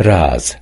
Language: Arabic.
راز.